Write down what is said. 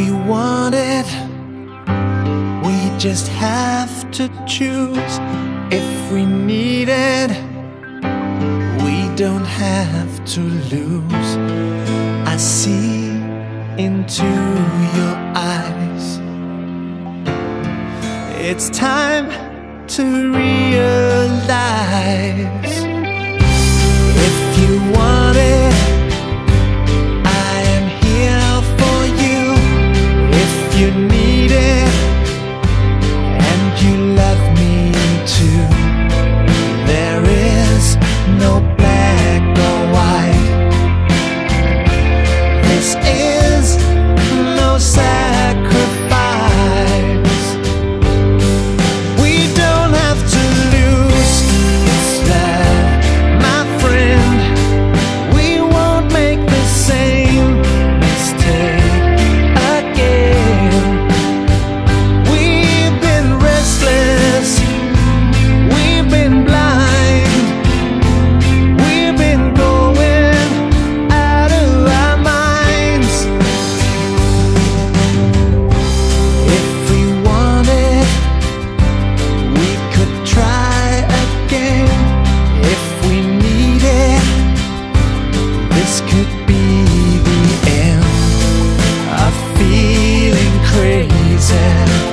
want it. We just have to choose if we need it. We don't have to lose. I see into your eyes. It's time to realize said.